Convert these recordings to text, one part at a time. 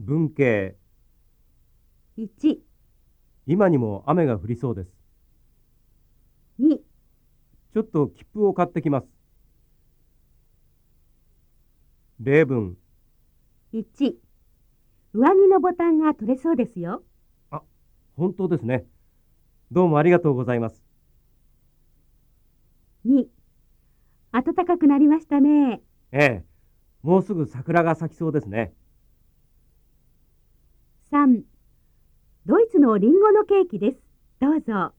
文系。1、今にも雨が降りそうです。2、ちょっと切符を買ってきます。例文。1、上着のボタンが取れそうですよ。本当ですね。どうもありがとうございます。2、暖かくなりましたね。ええ。もうすぐ桜が咲きそうですね3、ドイツのリンゴのケーキです。どうぞ。わ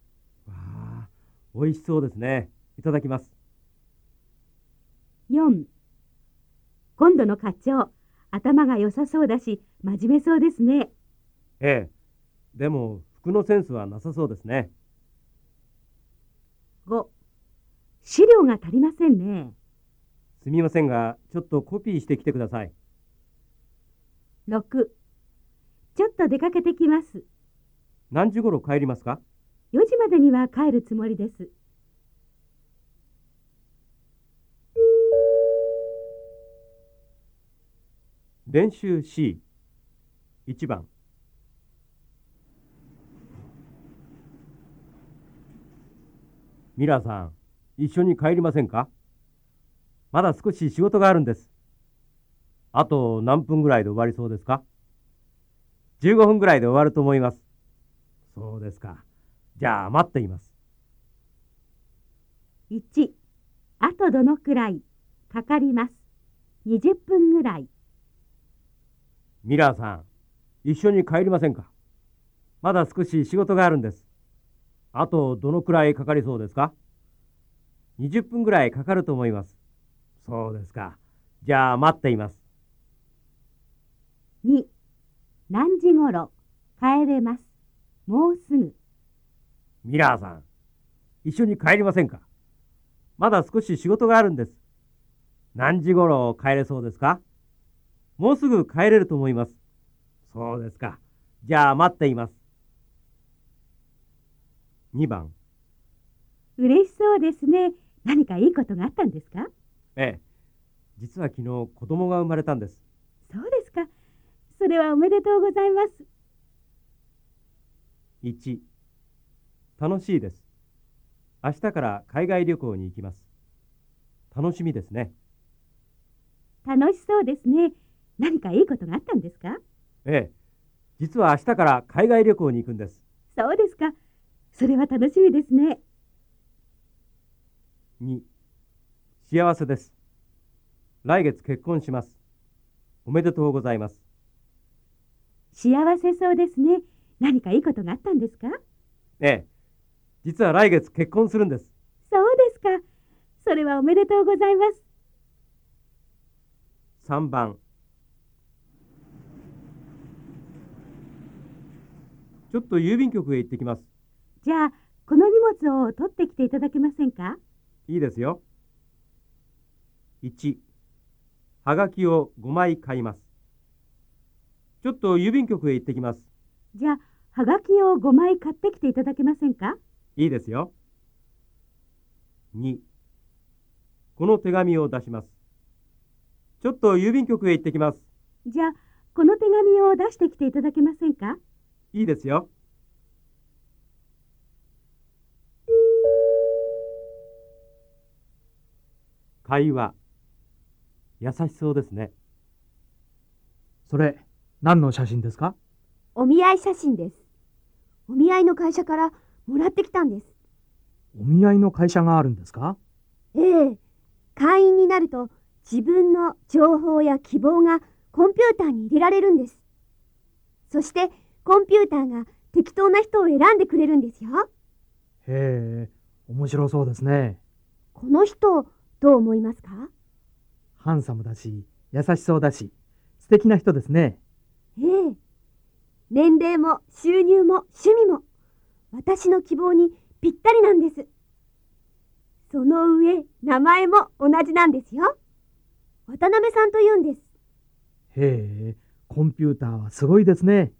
あ美味しそうですね。いただきます。4、今度の課長、頭が良さそうだし、真面目そうですね。ええ。でも服のセンスはなさそうですね。5、資料が足りませんね。すみませんがちょっとコピーしてきてください。6、ちょっと出かけてきます。何時頃帰りますか？4時までには帰るつもりです。練習 C1 番。ミラーさん一緒に帰りませんか？まだ少し仕事があるんです。あと何分ぐらいで終わりそうですか？15分ぐらいで終わると思います。そうですか。じゃあ待っています。1、あとどのくらい？かかります。20分ぐらい。ミラーさん一緒に帰りませんか？まだ少し仕事があるんです。あとどのくらいかかりそうですか？20分ぐらいかかると思います。そうですか。じゃあ待っています。2、何時ごろ帰れます？もうすぐ。ミラーさん一緒に帰りませんか？まだ少し仕事があるんです。何時頃帰れそうですか？もうすぐ帰れると思います。そうですか。じゃあ待っています。2番。嬉しそうですね。何かいいことがあったんですか？ええ。実は昨日子供が生まれたんです。それはおめでとうございます。1楽しいです。明日から海外旅行に行きます。楽しみですね。楽しそうですね。何かいいことがあったんですか？ええ。実は明日から海外旅行に行くんです。そうですか。それは楽しみですね。2幸せです。来月結婚します。おめでとうございます幸せそうですね。何かいいことがあったんですか？ええ。実は来月結婚するんです。そうですか。それはおめでとうございます。3番。ちょっと郵便局へ行ってきます。じゃあ、この荷物を取ってきていただけませんか？いいですよ。1はがきを5枚買いますちょっと郵便局へ行ってきます。じゃあ、はがきを5枚買ってきていただけませんか？いいですよ。2この手紙を出します。ちょっと郵便局へ行ってきます。じゃあ、この手紙を出してきていただけませんか？いいですよ。会話。優しそうですね。それ、何の写真ですか？お見合い写真です。お見合いの会社からもらってきたんです。お見合いの会社があるんですか？ええ会員になると自分の情報や希望がコンピューターに入れられるんです。そしてコンピューターが適当な人を選んでくれるんですよ。へえ、面白そうですね。この人、どう思いますか？ハンサムだし、優しそうだし、素敵な人ですね。ええ年齢も収入も趣味も私の希望にぴったりなんです。その上、名前も同じなんですよ。渡辺さんと言うんです。へえ、コンピューターはすごいですね。